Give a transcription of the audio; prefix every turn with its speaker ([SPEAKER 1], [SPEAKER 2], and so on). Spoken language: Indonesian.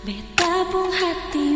[SPEAKER 1] Betapung hati